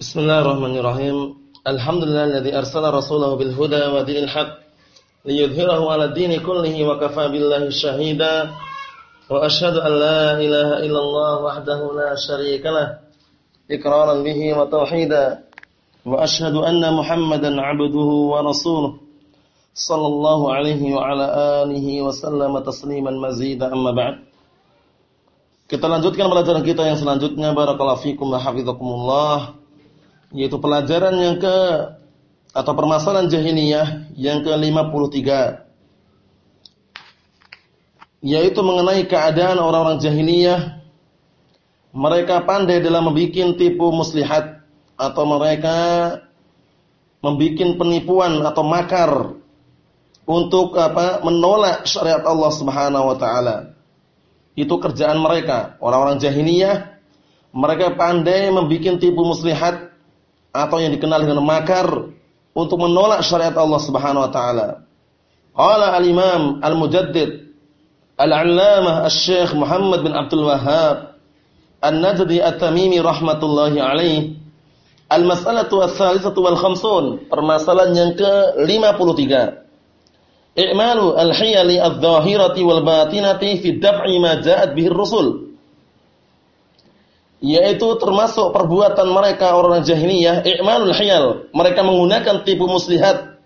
Bismillahirrahmanirrahim. Alhamdulillahilladzi arsala rasulahu bil huda wa dinil haqq liyudhhirahu 'ala dini kullihi wa kafaa billahi shahida. Wa asyhadu an la ilaha illallah wahdahu la syarika lah iqraran bihi wa tauhida. Wa asyhadu anna Muhammadan 'abduhu wa rasuluh sallallahu alaihi wa ala alihi wa sallama tasliman mazida amma ba'd. Kita lanjutkan pelajaran kita yang selanjutnya barakallahu fikum wa hafizakumullah yaitu pelajaran yang ke atau permasalahan jahiliyah yang ke-53. Yaitu mengenai keadaan orang-orang jahiliyah. Mereka pandai dalam membuat tipu muslihat atau mereka membuat penipuan atau makar untuk apa menolak syariat Allah Subhanahu wa taala. Itu kerjaan mereka, orang-orang jahiliyah. Mereka pandai membuat tipu muslihat atau yang dikenal dengan makar untuk menolak syariat Allah Subhanahu wa taala. Qala al-Imam al-Mujaddid al-Allamah Asy-Syaikh Muhammad bin Abdul Wahhab An-Najdi At-Tamimi rahmatullahi alaih Al-mas'alatu ats-tsalitsatu wal khamsun, permasalahan yang ke-53. I'malu al-hiyali adh-dhahirati wal batinati fi daf'i ma ja'at bihi ar-rusul yaitu termasuk perbuatan mereka orang jahiliyah i'malul hiyal. Mereka menggunakan tipu muslihat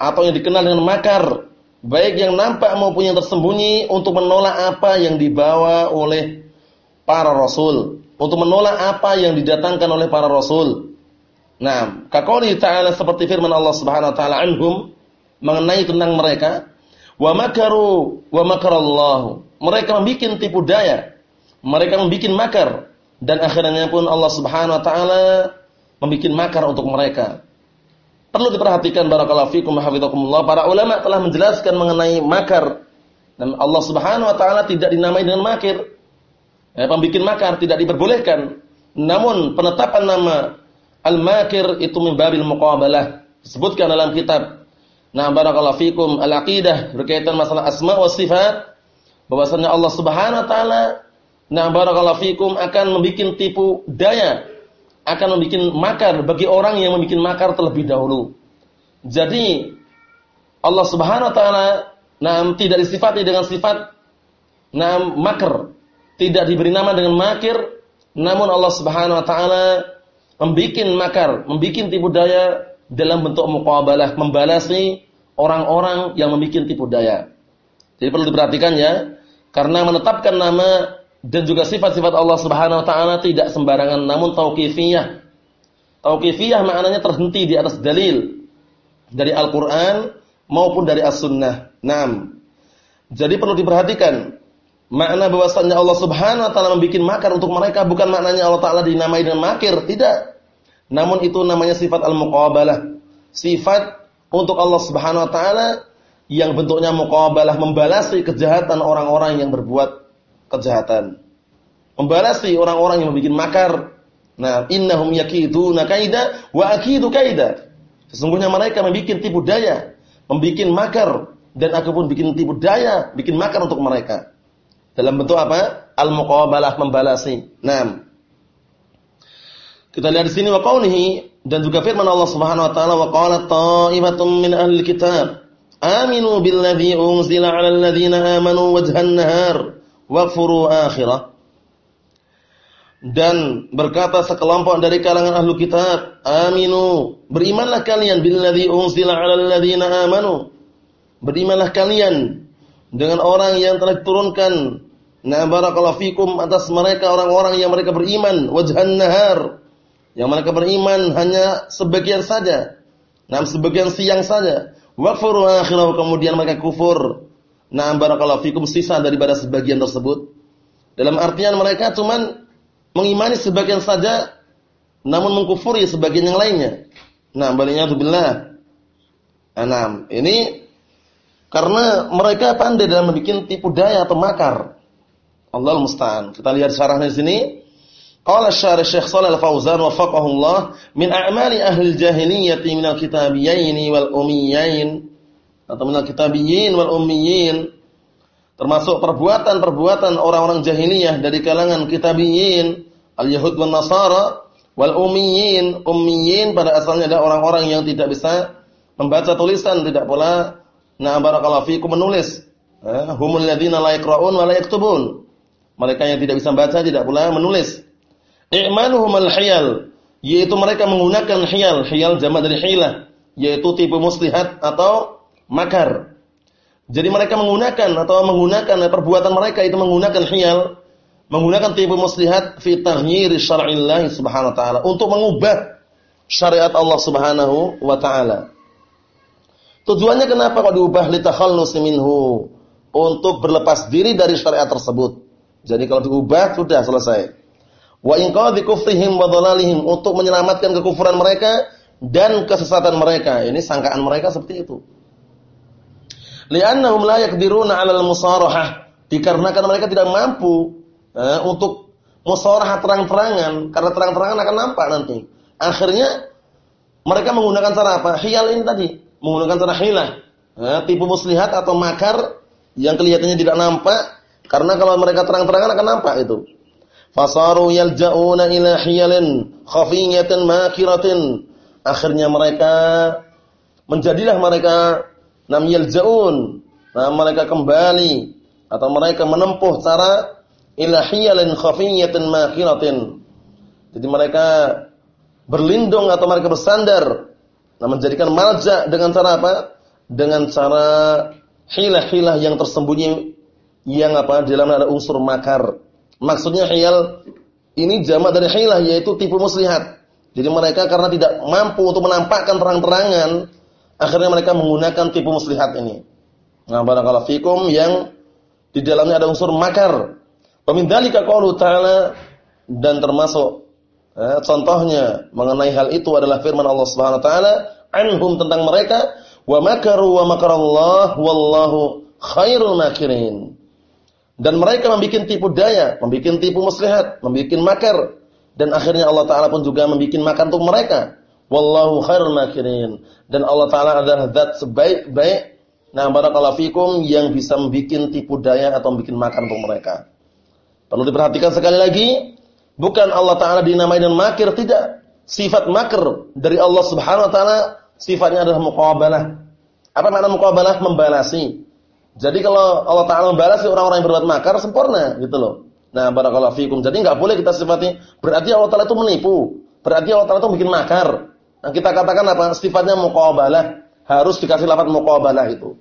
atau yang dikenal dengan makar. Baik yang nampak maupun yang tersembunyi untuk menolak apa yang dibawa oleh para rasul. Untuk menolak apa yang didatangkan oleh para rasul. Nah kaqouli ta'ala seperti firman Allah Subhanahu wa taala anhum mengenai tentang mereka. Wa makaru wa makarallahu. Mereka membuat tipu daya. Mereka membuat makar dan akhirnya pun Allah Subhanahu wa taala membuat makar untuk mereka. Perlu diperhatikan barakallahu fikum hafizakumullah para ulama telah menjelaskan mengenai makar dan Allah Subhanahu wa taala tidak dinamai dengan makir. Ya, pembikin makar tidak diperbolehkan. Namun penetapan nama al-makir itu min babil muqabalah. Disebutkan dalam kitab Nah barakallahu fikum al-aqidah berkaitan masalah asma wa sifat bahwasanya Allah Subhanahu wa taala Nah, barakallahu fikum akan membuat tipu daya, akan membuat makar bagi orang yang membuat makar terlebih dahulu. Jadi Allah Subhanahu wa taala nah tidak disifati dengan sifat nah makar, tidak diberi nama dengan makir, namun Allah Subhanahu wa taala membuat makar, membuat tipu daya dalam bentuk muqabalah, membalasi orang-orang yang membuat tipu daya. Jadi perlu diperhatikan ya, karena menetapkan nama dan juga sifat-sifat Allah Subhanahu wa taala tidak sembarangan namun tauqifiyah. Tauqifiyah maknanya terhenti di atas dalil dari Al-Qur'an maupun dari As-Sunnah. Naam. Jadi perlu diperhatikan makna bahwasanya Allah Subhanahu wa taala membuat makar untuk mereka bukan maknanya Allah taala dinamai dengan makir, tidak. Namun itu namanya sifat al-muqabalah. Sifat untuk Allah Subhanahu wa taala yang bentuknya muqabalah membalasi kejahatan orang-orang yang berbuat kejahatan. Membalasi orang-orang yang membuat makar. Nah, innahum yakiduna kaida wa akidu kaida. Sesungguhnya mereka membuat tipu daya, membuat makar dan aku pun bikin tipu daya, bikin makar untuk mereka. Dalam bentuk apa? Al-muqabalah membalasi. Nah, kita lihat di sini wa qaulihi dan juga firman Allah Subhanahu wa taala wa qalat ta'ibatun min ahli kitab aminu billadzi unzila 'alal ladzina amanu wajhan nahar wakfuru akhirah. Dan berkata sekelompok dari kalangan ahlu kitab, aminu, berimanlah kalian billadzi unzila 'alal ladzina amanu. Berimanlah kalian dengan orang yang telah diturunkan na barakallahu fikum atas mereka orang-orang yang mereka beriman wajhan nahar. Yang mereka beriman hanya sebagian saja. Nah, sebagian siang saja. Wakfuru akhirah kemudian mereka kufur Nah, barakallahu fikum sisa daripada sebagian tersebut. Dalam artian mereka cuman mengimani sebagian saja namun mengkufuri sebagian yang lainnya. Nah, baliknya billah. Enam. Ini karena mereka pandai dalam membuat tipu daya atau makar. Allah musta'an. Kita lihat syarahnya di sini. Qala syarih Syekh Shalal Fauzan wafaqahullah min a'mali ahli jahiliyyah min al-kitabiyyin wal ummiyain atau minal kitabiyyin wal ummiyin termasuk perbuatan-perbuatan orang-orang jahiliyah dari kalangan kitabiyyin al-yahud wan nasara Wal ummiyin, ummiyin pada asalnya adalah orang-orang yang tidak bisa membaca tulisan, tidak pula na barakallahu fikum menulis. Eh, humul ladzina la yaqra'un wa la yaktubun. Mereka yang tidak bisa membaca tidak pula menulis. I'manuhum al-hiyal, yaitu mereka menggunakan hiyal, hiyal jamak dari hilah, yaitu tipu muslihat atau makar. Jadi mereka menggunakan atau menggunakan perbuatan mereka itu menggunakan hiyal, menggunakan tipu muslihat fi taghyir syar'illah subhanahu wa ta'ala untuk mengubah syariat Allah subhanahu wa ta'ala. Tujuannya kenapa kok diubah litakhallus minhu? Untuk berlepas diri dari syariat tersebut. Jadi kalau diubah sudah selesai. Wa in qadhi kufrihim wa dhalalihim untuk menyelamatkan kekufuran mereka dan kesesatan mereka. Ini sangkaan mereka seperti itu. Li'annahum la yaqdiruna 'alal musarahah. Dikarenakan mereka tidak mampu eh, untuk musarahah terang-terangan karena terang-terangan akan nampak nanti. Akhirnya mereka menggunakan cara apa? Hiyal ini tadi, menggunakan cara hilah. Eh, tipu muslihat atau makar yang kelihatannya tidak nampak karena kalau mereka terang-terangan akan nampak itu. Fasaru yalja'una ila hiyalin khafiyatin makiratin. Akhirnya mereka menjadilah mereka nam yaljaun. Nah mereka kembali atau mereka menempuh cara ilahiyalin khafiyatin makinatin jadi mereka berlindung atau mereka bersandar. Nah menjadikan malja dengan cara apa? Dengan cara hilah-hilah yang tersembunyi yang apa? Di dalamnya ada unsur makar. Maksudnya hiyal ini jamak dari hilah yaitu tipu muslihat. Jadi mereka karena tidak mampu untuk menampakkan terang-terangan Akhirnya mereka menggunakan tipu muslihat ini. Nah, barakallahu fikum yang di dalamnya ada unsur makar. Pemindalika qaulu ta'ala dan termasuk eh, contohnya mengenai hal itu adalah firman Allah Subhanahu wa taala anhum tentang mereka wa makaru wa makarallah wallahu khairul makirin. Dan mereka membuat tipu daya, membuat tipu muslihat, membuat makar dan akhirnya Allah taala pun juga membuat makar untuk mereka. Wallahu khairul makirin. Dan Allah Ta'ala adalah zat sebaik-baik. Nah, barakallahu fikum yang bisa membuat tipu daya atau membuat makan untuk mereka. Perlu diperhatikan sekali lagi. Bukan Allah Ta'ala dinamai dan makir. Tidak. Sifat makir dari Allah Subhanahu Wa Ta'ala. Sifatnya adalah muqabalah. Apa makna muqabalah? Membalasi. Jadi kalau Allah Ta'ala membalasi orang-orang yang berbuat makar, sempurna. Gitu loh. Nah, barakallahu fikum. Jadi nggak boleh kita sifati. Berarti Allah Ta'ala itu menipu. Berarti Allah Ta'ala itu bikin makar. Nah, kita katakan apa? Sifatnya muqabalah. Harus dikasih lafaz muqabalah itu.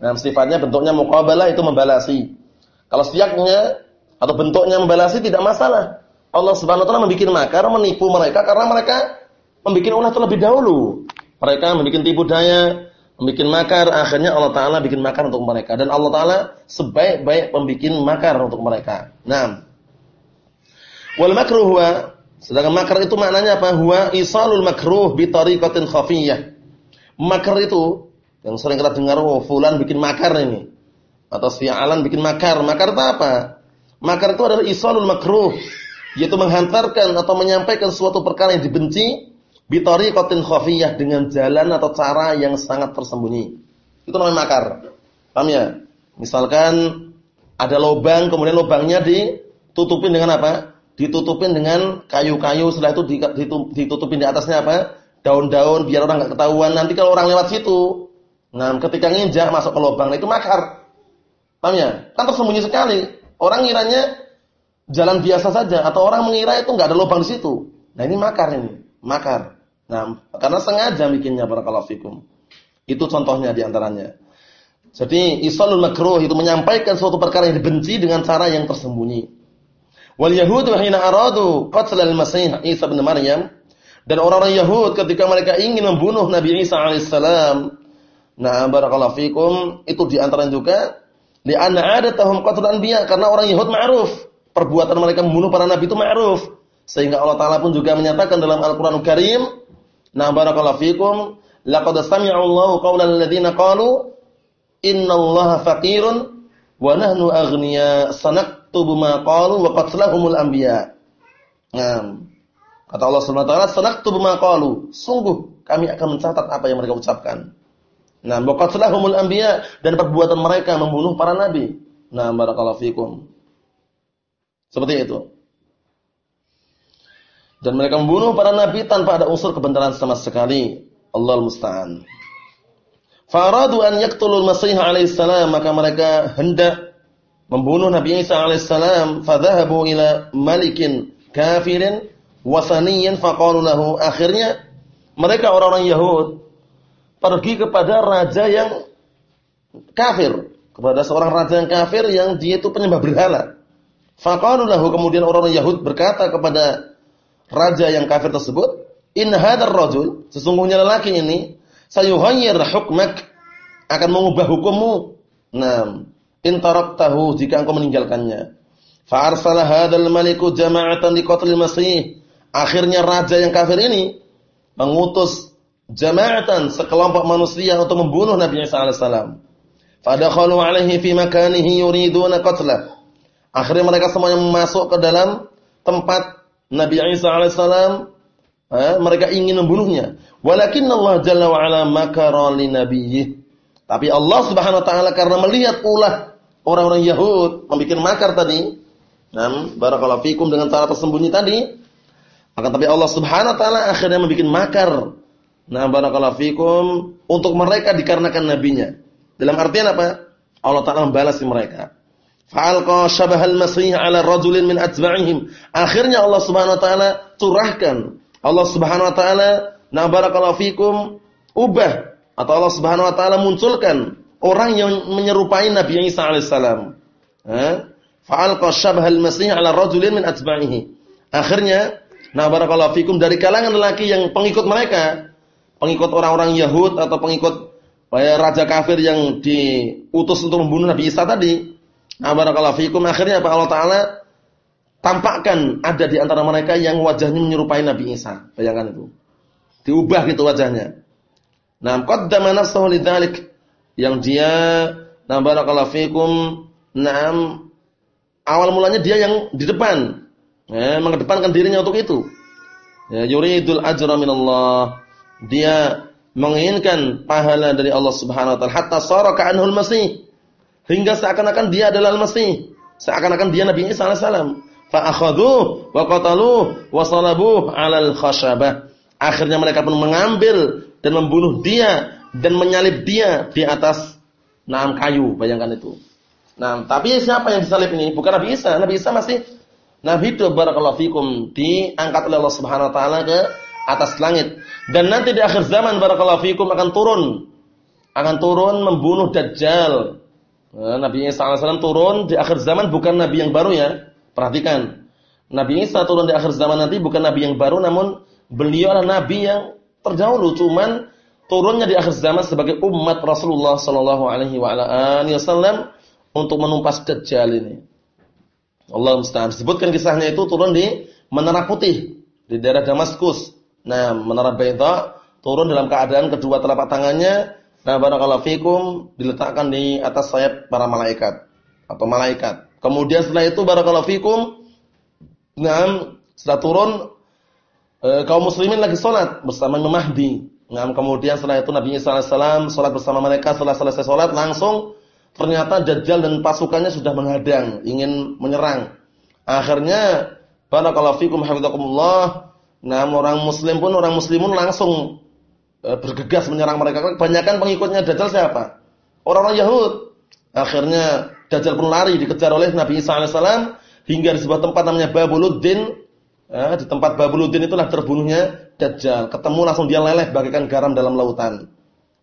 Nah, sifatnya bentuknya muqabalah itu membalasi. Kalau siaknya atau bentuknya membalasi tidak masalah. Allah Subhanahu wa taala membuat makar menipu mereka karena mereka membuat ulah terlebih dahulu. Mereka membuat tipu daya, membuat makar, akhirnya Allah taala bikin makar untuk mereka dan Allah taala sebaik-baik pembikin makar untuk mereka. Nah, wal makruh huwa Sedangkan makar itu maknanya apa? Huwa isalul makruh bi tariqatin khafiyah. Makar itu yang sering kita dengar, oh fulan bikin makar ini. Atau si Alan bikin makar. Makar itu apa? Makar itu adalah isalul makruh, yaitu menghantarkan atau menyampaikan suatu perkara yang dibenci bi tariqatin khafiyah dengan jalan atau cara yang sangat tersembunyi. Itu namanya makar. Paham ya? Misalkan ada lubang, kemudian lubangnya ditutupin dengan apa? Ditutupin dengan kayu-kayu setelah itu ditutupin di atasnya apa? daun-daun biar orang nggak ketahuan. Nanti kalau orang lewat situ, nah ketika nginjak masuk ke lubang, nah itu makar. Paham ya? Kan tersembunyi sekali. Orang ngiranya jalan biasa saja atau orang mengira itu nggak ada lubang di situ. Nah, ini makar ini, makar. Nah, karena sengaja bikinnya barakallahu fikum. Itu contohnya di antaranya. Jadi, isalul makruh itu menyampaikan suatu perkara yang dibenci dengan cara yang tersembunyi. Wal Yahudu hina aradu qatl al-Masih Isa bin Maryam dan orang-orang Yahud ketika mereka ingin membunuh Nabi Isa alaihissalam. Nah, barakallahu fikum itu di antara juga anna adatahum qatl anbiya karena orang Yahud ma'ruf. Perbuatan mereka membunuh para nabi itu ma'ruf. Sehingga Allah taala pun juga menyatakan dalam Al-Qur'an Karim, nah barakallahu fikum, laqad sami'a Allahu qaulal ladzina qalu innallaha faqirun wa nahnu aghniya sanak naktubu ma qalu wa qatlahumul anbiya. Nah, kata Allah Subhanahu wa taala, "Sanaktubu qalu." Sungguh kami akan mencatat apa yang mereka ucapkan. Nah, wa qatlahumul anbiya dan perbuatan mereka membunuh para nabi. Nah, barakallahu fikum. Seperti itu. Dan mereka membunuh para nabi tanpa ada unsur kebenaran sama sekali. Allah musta'an. Faradu an yaqtulul Masih alaihissalam maka mereka hendak membunuh Nabi Isa alaihissalam. Fadhahabu ila malikin kafirin wasaniyin faqalu lahu. Akhirnya mereka orang-orang Yahud pergi kepada raja yang kafir, kepada seorang raja yang kafir yang dia itu penyembah berhala. Faqalu lahu kemudian orang-orang Yahud berkata kepada raja yang kafir tersebut, "In hadzal rajul, sesungguhnya lelaki ini sayuhayyir hukmak akan mengubah hukummu." Nah, in taraktahu jika engkau meninggalkannya. Fa arsala hadzal maliku jama'atan liqatlil masih. Akhirnya raja yang kafir ini mengutus jama'atan sekelompok manusia untuk membunuh Nabi Isa alaihissalam. Fadakhalu alaihi fi makanihi yuriduna qatlah. Akhirnya mereka semuanya masuk ke dalam tempat Nabi Isa alaihissalam. Eh, mereka ingin membunuhnya. Walakin Allah jalla wa ala makara li nabiyyih. Tapi Allah Subhanahu wa taala karena melihat ulah orang-orang Yahud membuat makar tadi, nah, barakallahu fikum dengan cara tersembunyi tadi, akan tapi Allah Subhanahu wa taala akhirnya membuat makar. Nah, barakallahu fikum untuk mereka dikarenakan nabinya. Dalam artian apa? Allah taala membalas mereka. Fa'alqa syabahal masih ala rajulin min atba'ihim. Akhirnya Allah Subhanahu wa taala curahkan. Allah Subhanahu wa taala na barakallahu fikum ubah atau Allah Subhanahu wa taala munculkan orang yang menyerupai Nabi Isa alaihissalam. Fa'alqa syabahal masih ala rajulin min atba'ihi. Akhirnya Nah barakallahu fikum dari kalangan lelaki yang pengikut mereka, pengikut orang-orang Yahud atau pengikut eh, raja kafir yang diutus untuk membunuh Nabi Isa tadi. Nah barakallahu fikum akhirnya apa Allah Taala tampakkan ada di antara mereka yang wajahnya menyerupai Nabi Isa. Bayangkan itu. Diubah gitu wajahnya. Nah, qaddama nafsuhu lidzalik yang dia nah barakallahu fikum Naam awal mulanya dia yang di depan Ya, mengedepankan dirinya untuk itu. Ya, yuridul ajra minallah. Dia menginginkan pahala dari Allah Subhanahu wa taala hatta sara ka'anhul masih. Hingga seakan-akan dia adalah al-masih. Seakan-akan dia Nabi Isa alaihi salam. Fa akhadhu wa qataluhu wa salabuhu 'alal khashabah. Akhirnya mereka pun mengambil dan membunuh dia dan menyalib dia di atas enam kayu, bayangkan itu. Nah, tapi siapa yang disalib ini? Bukan Nabi Isa. Nabi Isa masih Nabi itu barakallahu fikum diangkat oleh Allah Subhanahu wa taala ke atas langit dan nanti di akhir zaman barakallahu fikum akan turun akan turun membunuh dajjal. Nah, nabi Isa alaihissalam turun di akhir zaman bukan nabi yang baru ya. Perhatikan. Nabi Isa turun di akhir zaman nanti bukan nabi yang baru namun beliau adalah nabi yang terdahulu cuman turunnya di akhir zaman sebagai umat Rasulullah sallallahu alaihi wasallam untuk menumpas dajjal ini. Allah musta'an. Sebutkan kisahnya itu turun di Menara Putih di daerah Damaskus. Nah, Menara Baita turun dalam keadaan kedua telapak tangannya nah barakallahu fikum diletakkan di atas sayap para malaikat atau malaikat. Kemudian setelah itu barakallahu fikum nah setelah turun e, kaum muslimin lagi salat bersama Imam Mahdi. Nah, kemudian setelah itu Nabi Isa alaihissalam salat bersama mereka setelah selesai salat langsung ternyata Dajjal dan pasukannya sudah menghadang, ingin menyerang. Akhirnya barakallahu fikum hafizakumullah. Nah, orang muslim pun orang muslimun langsung e, bergegas menyerang mereka. Kebanyakan pengikutnya Dajjal siapa? Orang-orang Yahud. Akhirnya Dajjal pun lari dikejar oleh Nabi Isa alaihissalam hingga di sebuah tempat namanya Babuluddin. Eh, di tempat Babuluddin itulah terbunuhnya Dajjal. Ketemu langsung dia leleh bagaikan garam dalam lautan.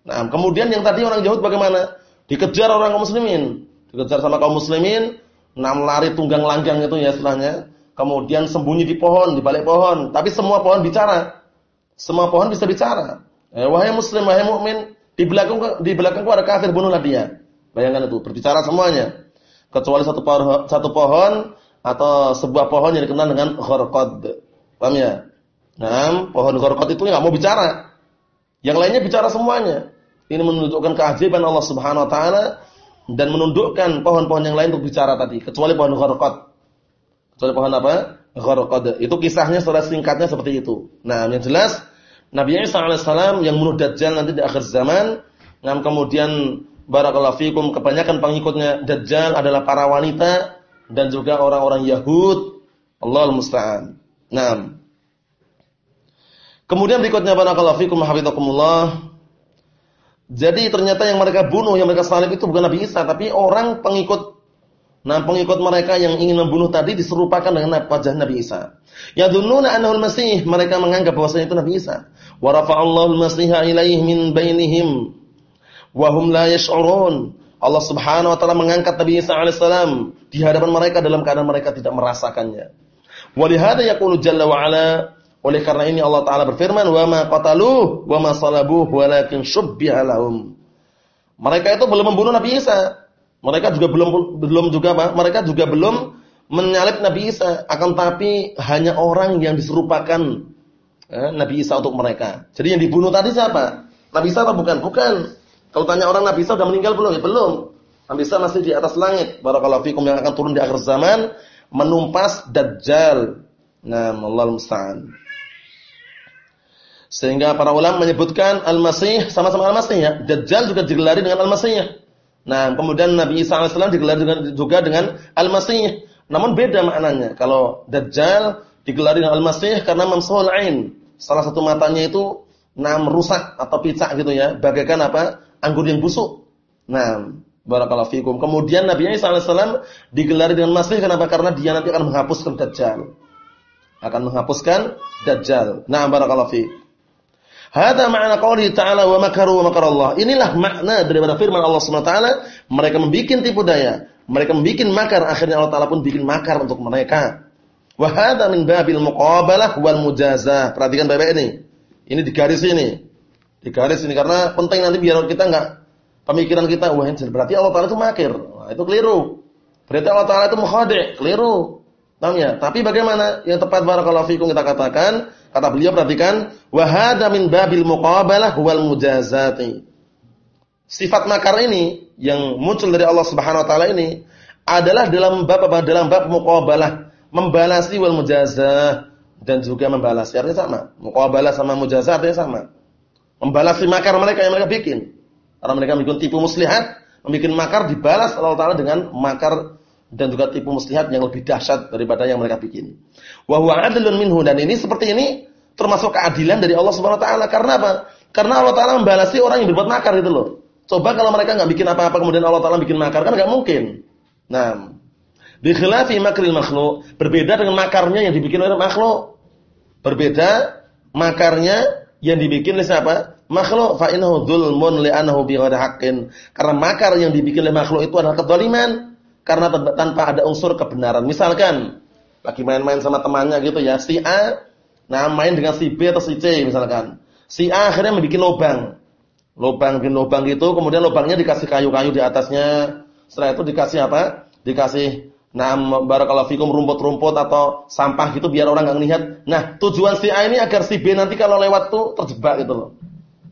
Nah, kemudian yang tadi orang Yahud bagaimana? Dikejar orang kaum muslimin, dikejar sama kaum muslimin, enam lari tunggang langgang itu ya istilahnya. Kemudian sembunyi di pohon, di balik pohon, tapi semua pohon bicara. Semua pohon bisa bicara. Eh, wahai muslim, wahai mukmin, di belakang di belakangku ada kafir, bunuhlah dia. Bayangkan itu, berbicara semuanya. Kecuali satu pohon, satu pohon atau sebuah pohon yang dikenal dengan gharqad. Paham ya? Nah, pohon gharqad itu nggak mau bicara. Yang lainnya bicara semuanya. Ini menunjukkan keajaiban Allah Subhanahu wa taala dan menundukkan pohon-pohon yang lain untuk bicara tadi, kecuali pohon gharqad. Kecuali pohon apa? Gharqad. Itu kisahnya secara singkatnya seperti itu. Nah, yang jelas Nabi Isa alaihissalam yang bunuh Dajjal nanti di akhir zaman, dan kemudian barakallahu fikum kebanyakan pengikutnya Dajjal adalah para wanita dan juga orang-orang Yahud. Allahul musta'an. Nah, Kemudian berikutnya barakallahu fikum hafizakumullah. Jadi ternyata yang mereka bunuh, yang mereka salib itu bukan Nabi Isa, tapi orang pengikut Nah, pengikut mereka yang ingin membunuh tadi diserupakan dengan wajah Nabi Isa. Yadhunnuna annahu al-Masih, mereka menganggap bahwasanya itu Nabi Isa. Wa rafa'allahu al-Masiha ilaihi min bainihim wa hum la yash'urun. Allah Subhanahu wa taala mengangkat Nabi Isa alaihissalam di hadapan mereka dalam keadaan mereka tidak merasakannya. Walihada yaqulu jalla wa ala oleh karena ini Allah taala berfirman wa ma qataluhu wa ma salabuhu walakin syubbiha lahum. Mereka itu belum membunuh Nabi Isa. Mereka juga belum belum juga apa? Mereka juga belum menyalib Nabi Isa, akan tapi hanya orang yang diserupakan eh, Nabi Isa untuk mereka. Jadi yang dibunuh tadi siapa? Nabi Isa atau bukan? Bukan. Kalau tanya orang Nabi Isa sudah meninggal belum? Ya belum. Nabi Isa masih di atas langit. Barakallahu fikum yang akan turun di akhir zaman menumpas Dajjal. Nah, Allah musta'an. Sehingga para ulama menyebutkan Al-Masih sama-sama Al-Masih ya. Dajjal juga digelari dengan Al-Masih. Nah, kemudian Nabi Isa AS digelari juga dengan Al-Masih. Namun beda maknanya. Kalau Dajjal digelari dengan Al-Masih karena mamsuhul ain. Salah satu matanya itu nam rusak atau picak gitu ya. Bagaikan apa? Anggur yang busuk. Nah, barakallahu fikum. Kemudian Nabi Isa alaihissalam digelari dengan Masih kenapa? Karena dia nanti akan menghapuskan Dajjal. Akan menghapuskan Dajjal. Nah, barakallahu fikum. Hada makna ta'ala wa makaru wa makarallah. Inilah makna daripada firman Allah Subhanahu wa taala, mereka membuat tipu daya, mereka membuat makar, akhirnya Allah taala pun bikin makar untuk mereka. Wa hadza min babil muqabalah wal mujazah. Perhatikan Bapak ini. Ini di garis ini. Di garis ini karena penting nanti biar kita enggak pemikiran kita wah ini berarti Allah Taala itu makir. Nah, itu keliru. Berarti Allah Taala itu mukhadi, keliru. Paham ya? Tapi bagaimana yang tepat barakallahu fikum kita katakan, kata beliau perhatikan, wa min babil muqabalah wal mujazati. Sifat makar ini yang muncul dari Allah Subhanahu wa taala ini adalah dalam bab apa? Dalam bab muqabalah, membalasi wal mujazah dan juga membalas. Artinya sama. Muqabalah sama mujazah artinya sama membalas makar mereka yang mereka bikin. Karena mereka bikin tipu muslihat, membuat makar dibalas Allah Taala dengan makar dan juga tipu muslihat yang lebih dahsyat daripada yang mereka bikin. Wa huwa adlun minhu dan ini seperti ini termasuk keadilan dari Allah Subhanahu wa taala. Karena apa? Karena Allah taala membalasi orang yang berbuat makar itu loh. Coba kalau mereka nggak bikin apa-apa kemudian Allah taala bikin makar kan nggak mungkin. Nah, bi khilafi makril makhluk, berbeda dengan makarnya yang dibikin oleh makhluk. Berbeda makarnya yang dibikin oleh siapa? Makhluk fa innahu dzulmun li'annahu bighairi haqqin. Karena makar yang dibikin oleh makhluk itu adalah kezaliman karena tanpa ada unsur kebenaran. Misalkan lagi main-main sama temannya gitu ya, si A nah main dengan si B atau si C misalkan. Si A akhirnya membuat lubang. Lubang bikin lubang gitu, kemudian lubangnya dikasih kayu-kayu di atasnya. Setelah itu dikasih apa? Dikasih Nah, barakallahu fikum rumput-rumput atau sampah gitu biar orang nggak ngelihat. Nah, tujuan si A ini agar si B nanti kalau lewat tuh terjebak gitu loh.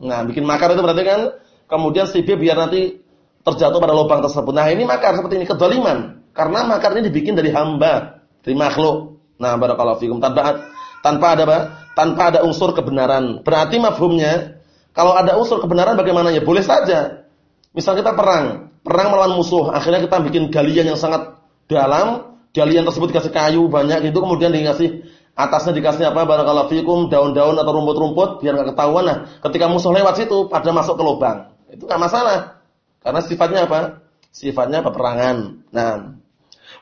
Nah, bikin makar itu berarti kan kemudian si B biar nanti terjatuh pada lubang tersebut. Nah, ini makar seperti ini kedoliman. Karena makar ini dibikin dari hamba, dari makhluk. Nah, barakallahu fikum tanpa tanpa ada apa? Tanpa ada unsur kebenaran. Berarti mafhumnya kalau ada unsur kebenaran bagaimana ya? Boleh saja. Misal kita perang, perang melawan musuh, akhirnya kita bikin galian yang sangat dalam galian tersebut dikasih kayu banyak itu kemudian dikasih atasnya dikasih apa barakallahu fikum daun-daun atau rumput-rumput biar nggak ketahuan. Nah ketika musuh lewat situ pada masuk ke lubang. Itu nggak masalah. Karena sifatnya apa? Sifatnya peperangan. Nah.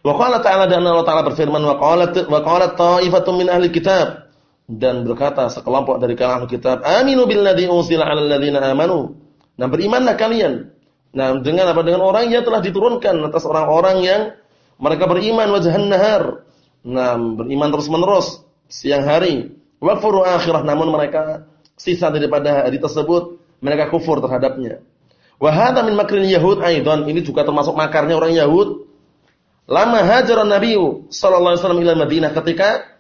Wa qala ta'ala dan Allah taala berfirman wa qalat wa ta'ifatun min ahli kitab. Dan berkata sekelompok dari kalangan kitab aminu billadzi unzila 'alal ladzina amanu. Nah berimanlah kalian. Nah dengan apa? Dengan orang yang telah diturunkan atas orang-orang yang mereka beriman wajhan nahar. Nah, beriman terus-menerus siang hari. Wakfuru akhirah namun mereka sisa daripada hari tersebut mereka kufur terhadapnya. Wa hadza min makril yahud aidan. Ini juga termasuk makarnya orang Yahud. Lama hajaran Nabi sallallahu alaihi wasallam ila Madinah ketika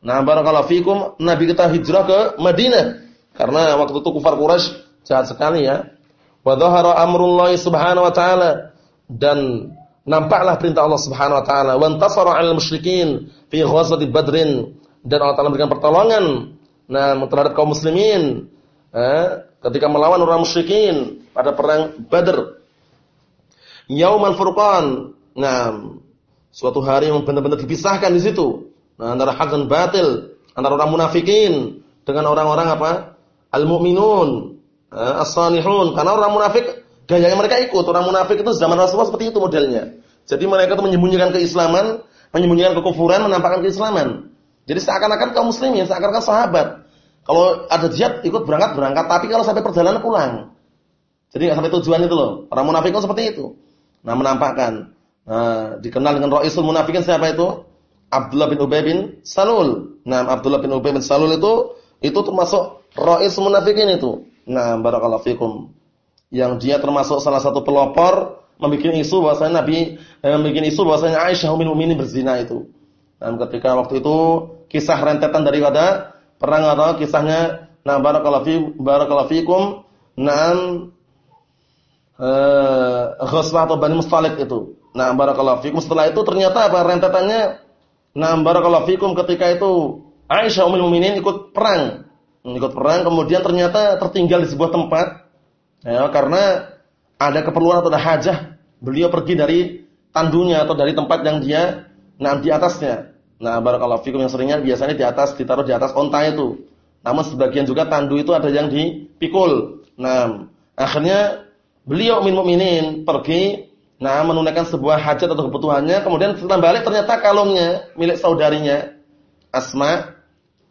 Nah, barakallahu fikum, Nabi kita hijrah ke Madinah. Karena waktu itu kufar Quraisy jahat sekali ya. Wa dhahara amrullah subhanahu wa ta'ala dan nampaklah perintah Allah Subhanahu wa taala wa antasara 'alal musyrikin fi ghazwati Badrin dan Allah taala memberikan pertolongan nah terhadap kaum muslimin eh, ketika melawan orang musyrikin pada perang Badr. Yaumal Furqan. Nah, suatu hari yang benar-benar dipisahkan di situ. Nah, antara hak dan batil, antara orang munafikin dengan orang-orang apa? Al-mu'minun, eh, as-salihun. Karena orang munafik gayanya mereka ikut. Orang munafik itu zaman Rasulullah seperti itu modelnya. Jadi mereka itu menyembunyikan keislaman, menyembunyikan kekufuran, menampakkan keislaman. Jadi seakan-akan kaum muslimin, seakan-akan sahabat. Kalau ada jihad ikut berangkat berangkat, tapi kalau sampai perjalanan pulang. Jadi nggak sampai tujuan itu loh. Orang munafik itu seperti itu. Nah menampakkan. Nah, dikenal dengan Ra'isul Munafikin siapa itu? Abdullah bin Ubay bin Salul. Nah, Abdullah bin Ubay bin Salul itu itu termasuk Ra'isul Munafikin itu. Nah, barakallahu fikum. Yang dia termasuk salah satu pelopor membuat isu bahwasanya Nabi eh, membuat isu bahwasanya Aisyah ummul mukminin berzina itu. Dan ketika waktu itu kisah rentetan daripada perang atau kisahnya nah barakallahu fi barakallahu fikum Naam eh Ghazwah atau Bani Mustalik itu. Nah, barakallahu fikum. Setelah itu ternyata apa rentetannya? Nah, barakallahu fikum ketika itu Aisyah ummul mukminin ikut perang. Ikut perang kemudian ternyata tertinggal di sebuah tempat. Ya, karena ada keperluan atau ada hajah, beliau pergi dari tandunya atau dari tempat yang dia nah di atasnya. Nah, barakallahu fikum yang seringnya biasanya di atas ditaruh di atas onta itu. Namun sebagian juga tandu itu ada yang dipikul. Nah, akhirnya Beliau min mukminin pergi nah menunaikan sebuah hajat atau kebutuhannya, kemudian setelah balik ternyata kalungnya milik saudarinya Asma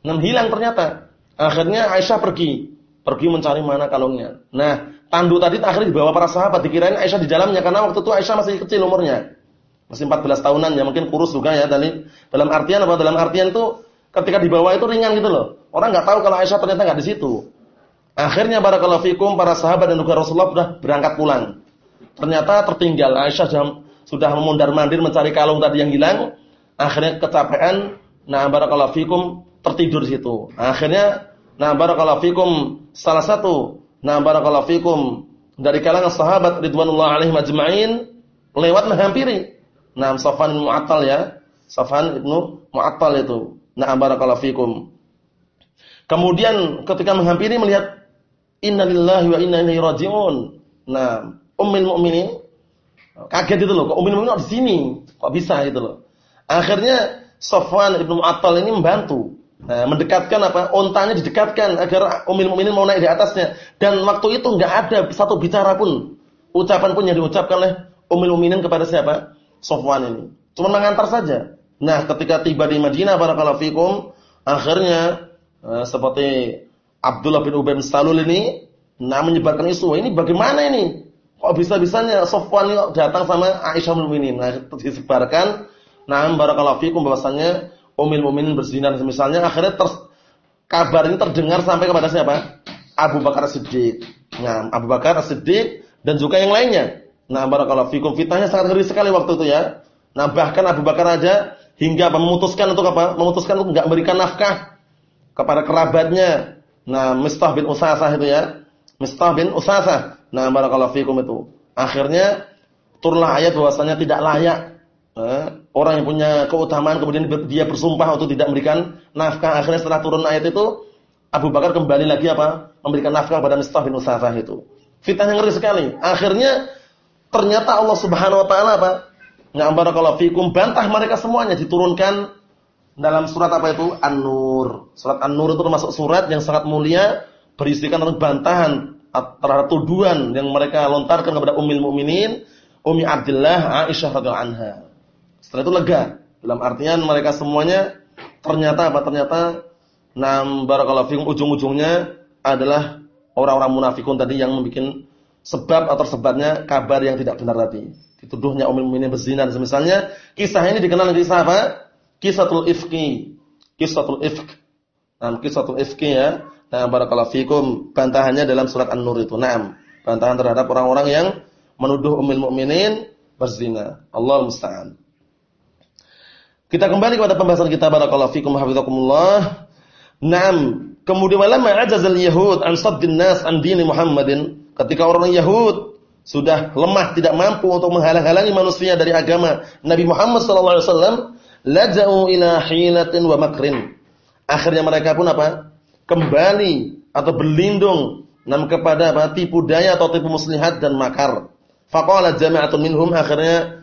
nam hilang ternyata. Akhirnya Aisyah pergi, pergi mencari mana kalungnya. Nah, tandu tadi akhirnya dibawa para sahabat, dikirain Aisyah di dalamnya karena waktu itu Aisyah masih kecil umurnya. Masih 14 tahunan ya, mungkin kurus juga ya dari dalam artian apa? Dalam artian itu ketika dibawa itu ringan gitu loh. Orang nggak tahu kalau Aisyah ternyata nggak di situ. Akhirnya barakallahu fikum para sahabat dan juga Rasulullah sudah berangkat pulang. Ternyata tertinggal Aisyah sudah memundar-mandir mencari kalung tadi yang hilang. Akhirnya kecapean, nah barakallahu fikum tertidur di situ. Akhirnya nah barakallahu fikum salah satu nah barakallahu fikum dari kalangan sahabat ridwanullah alaihi majma'in lewat menghampiri. Nah, Safwan bin Mu'attal ya. Safwan ibnu Mu'attal itu. Nah, barakallahu fikum. Kemudian ketika menghampiri melihat innalillahi wa inna ilaihi raji'un. Nah, ummul mukminin kaget itu loh, kok ummul mukminin di sini? Kok bisa itu loh. Akhirnya Safwan Ibnu Mu'attal ini membantu. Nah, mendekatkan apa? Ontanya didekatkan agar ummul mukminin mau naik di atasnya. Dan waktu itu enggak ada satu bicara pun, ucapan pun yang diucapkan oleh ummul mukminin kepada siapa? Safwan ini. Cuma mengantar saja. Nah, ketika tiba di Madinah barakallahu fikum, akhirnya eh, seperti Abdullah bin Ubay bin Salul ini nah menyebarkan isu. Ini bagaimana ini? Kok bisa-bisanya Sofwan ini datang sama Aisyah Mukminin. Nah, disebarkan nah barakallahu fikum bahwasanya Ummul Mukminin berzina misalnya akhirnya ter, kabar ini terdengar sampai kepada siapa? Abu Bakar Siddiq. Nah, Abu Bakar Siddiq dan juga yang lainnya. Nah, barakallahu fikum fitnahnya sangat ngeri sekali waktu itu ya. Nah, bahkan Abu Bakar aja hingga memutuskan untuk apa? Memutuskan untuk enggak memberikan nafkah kepada kerabatnya Nah, Mistah bin Usasah itu ya. Mistah bin Usasah. Nah, barakallahu fikum itu. Akhirnya turunlah ayat bahwasanya tidak layak eh, orang yang punya keutamaan kemudian dia bersumpah untuk tidak memberikan nafkah. Akhirnya setelah turun ayat itu Abu Bakar kembali lagi apa? Memberikan nafkah pada Mistah bin Usasah itu. Fitnah yang ngeri sekali. Akhirnya ternyata Allah Subhanahu wa taala apa? Nah, barakallahu fikum bantah mereka semuanya diturunkan dalam surat apa itu? An-Nur. Surat An-Nur itu termasuk surat yang sangat mulia berisikan tentang bantahan terhadap tuduhan yang mereka lontarkan kepada Ummul Mukminin, Ummi Abdullah Aisyah radhiyallahu anha. Setelah itu lega. Dalam artian mereka semuanya ternyata apa? Ternyata nam barakallahu fikum ujung-ujungnya adalah orang-orang munafikun tadi yang membuat sebab atau sebabnya kabar yang tidak benar tadi. Dituduhnya Ummul Mukminin berzina misalnya kisah ini dikenal dengan kisah apa? Kisatul ifki. Kisatul ifk. Nah, kisatul ifki ya. Nah, barakallahu fikum. Bantahannya dalam surat An-Nur itu. Naam. Bantahan terhadap orang-orang yang menuduh ummul mukminin berzina. Allah musta'an. Kita kembali kepada pembahasan kita barakallahu fikum hafizakumullah. Naam. Kemudian malam ma'ajazal yahud an saddin nas an dini Muhammadin. Ketika orang Yahud sudah lemah tidak mampu untuk menghalang-halangi manusia dari agama Nabi Muhammad sallallahu alaihi wasallam laja'u ila hilatin wa makrin. Akhirnya mereka pun apa? Kembali atau berlindung nam kepada apa? tipu daya atau tipu muslihat dan makar. Faqala jama'atun minhum akhirnya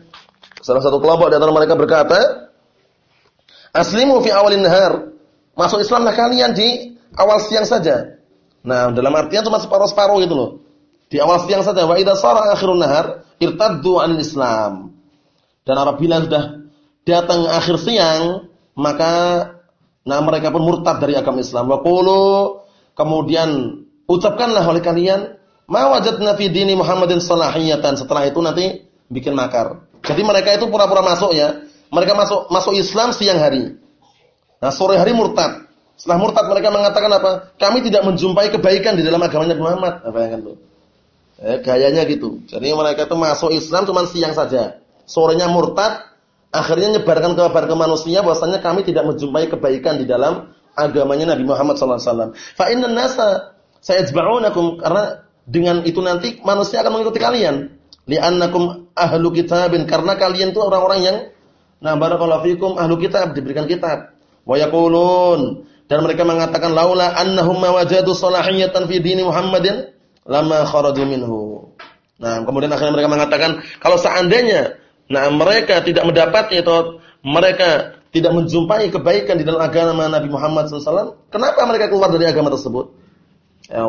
salah satu kelompok di antara mereka berkata, "Aslimu fi awalin nahar." Masuk Islamlah kalian di awal siang saja. Nah, dalam artian cuma separuh-separuh gitu loh. Di awal siang saja. Wa idza sara akhirun nahar irtaddu 'anil Islam. Dan apabila sudah datang akhir siang, maka nah mereka pun murtad dari agama Islam. Wa qulu kemudian ucapkanlah oleh kalian ma wajadna fi dini Muhammadin salahiyatan. Setelah itu nanti bikin makar. Jadi mereka itu pura-pura masuk ya. Mereka masuk masuk Islam siang hari. Nah, sore hari murtad. Setelah murtad mereka mengatakan apa? Kami tidak menjumpai kebaikan di dalam agamanya Muhammad. Apa yang itu? Eh, gayanya gitu. Jadi mereka itu masuk Islam cuma siang saja. Sorenya murtad, akhirnya nyebarkan kabar ke manusia bahwasanya kami tidak menjumpai kebaikan di dalam agamanya Nabi Muhammad SAW. Fa inna nasa sayajba'unakum karena dengan itu nanti manusia akan mengikuti kalian. Li'annakum ahlu kitabin karena kalian itu orang-orang yang nah barakallahu fikum ahlu kitab diberikan kitab. Wa yaqulun dan mereka mengatakan laula annahum mawajadu salahiyatan fi dini Muhammadin lama kharaju minhu. Nah, kemudian akhirnya mereka mengatakan kalau seandainya nah mereka tidak mendapat itu mereka tidak menjumpai kebaikan di dalam agama Nabi Muhammad SAW, kenapa mereka keluar dari agama tersebut? Ya,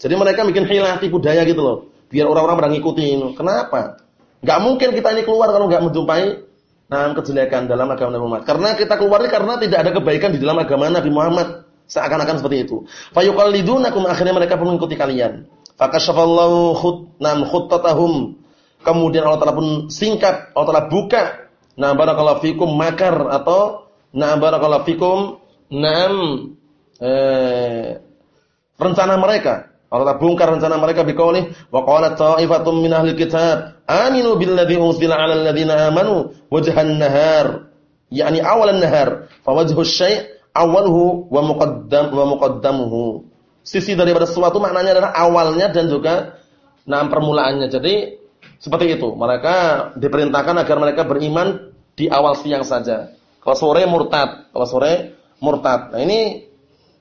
Jadi mereka bikin hilah tipu daya gitu loh, biar orang-orang pada ngikutin. Kenapa? Gak mungkin kita ini keluar kalau gak menjumpai nah kejelekan dalam agama Nabi Muhammad. Karena kita keluar karena tidak ada kebaikan di dalam agama Nabi Muhammad. Seakan-akan seperti itu. Fayuqallidunakum akhirnya mereka pun mengikuti kalian. Fakashafallahu khutnam khuttatahum. Kemudian Allah Taala pun singkat, Allah Taala buka. Nah barakallahu fikum makar atau nah barakallahu fikum nam eh, rencana mereka Allah bongkar rencana mereka biqaulih wa qalat ta'ifatum min ahli kitab aminu billadzi unzila 'alal ladzina amanu wajhan nahar yakni awalan nahar fa wajhu syai' awalhu wa muqaddam wa muqaddamuhu. Sisi daripada sesuatu maknanya adalah awalnya dan juga nah permulaannya. Jadi seperti itu. Mereka diperintahkan agar mereka beriman di awal siang saja. Kalau sore murtad kalau sore murtad. Nah ini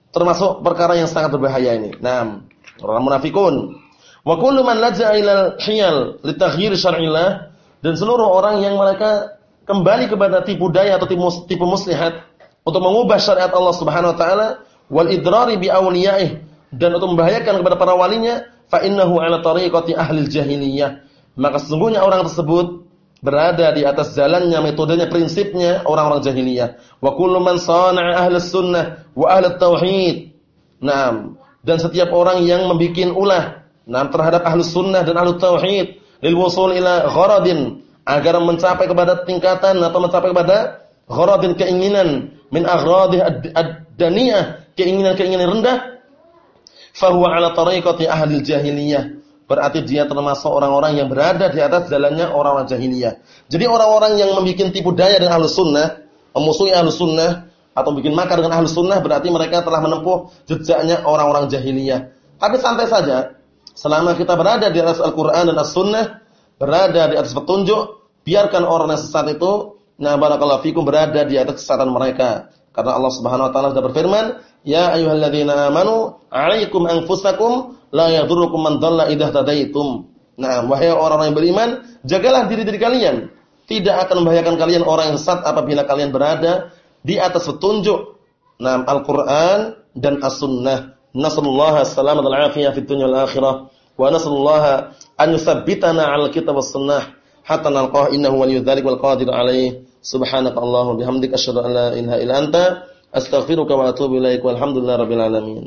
termasuk perkara yang sangat berbahaya ini. Nah Orang munafikun. Wa kullu man laja'a ilal hiyal litaghyir syar'illah dan seluruh orang yang mereka kembali kepada tipu daya atau tipu, tipu muslihat untuk mengubah syariat Allah Subhanahu wa taala wal idrari bi awliyaih dan untuk membahayakan kepada para walinya fa innahu ala tariqati ahli jahiliyah. Maka sesungguhnya orang tersebut berada di atas jalannya metodenya prinsipnya orang-orang jahiliyah. Wa kullu man sana'a ahli sunnah wa ahli tauhid. Naam dan setiap orang yang membuat ulah nah terhadap ahlus sunnah dan ahlus tauhid lil wusul ila gharadin agar mencapai kepada tingkatan atau mencapai kepada gharadin keinginan min aghradih ad-daniyah keinginan-keinginan rendah fahuwa ala tariqati ahli jahiliyah. Berarti dia termasuk orang-orang yang berada di atas jalannya orang-orang jahiliyah. Jadi orang-orang yang membuat tipu daya dengan ahlus sunnah memusuhi ahlus sunnah atau bikin makar dengan ahlu sunnah berarti mereka telah menempuh jejaknya orang-orang jahiliyah. Tapi santai saja, selama kita berada di atas Al-Quran dan As-Sunnah, berada di atas petunjuk, biarkan orang yang sesat itu, nah barakallahu fikum berada di atas kesesatan mereka. Karena Allah Subhanahu Wa Taala sudah berfirman, Ya ayuhalladzina amanu, alaikum anfusakum, la yadurrukum man dhalla idah tadaitum. Nah, wahai orang-orang yang beriman, jagalah diri-diri kalian. Tidak akan membahayakan kalian orang yang sesat apabila kalian berada di atas petunjuk nam Al-Qur'an dan As-Sunnah. Nasallallahu salamata wal afiyah fid dunya wal akhirah wa nasallallahu an yuthabbitana 'ala kitab was sunnah hatta nalqah innahu waliyyu dzalik wal qadir 'alaihi. Subhanakallahumma bihamdika asyhadu an la ilaha illa anta astaghfiruka wa atubu ilaik walhamdulillahi rabbil alamin.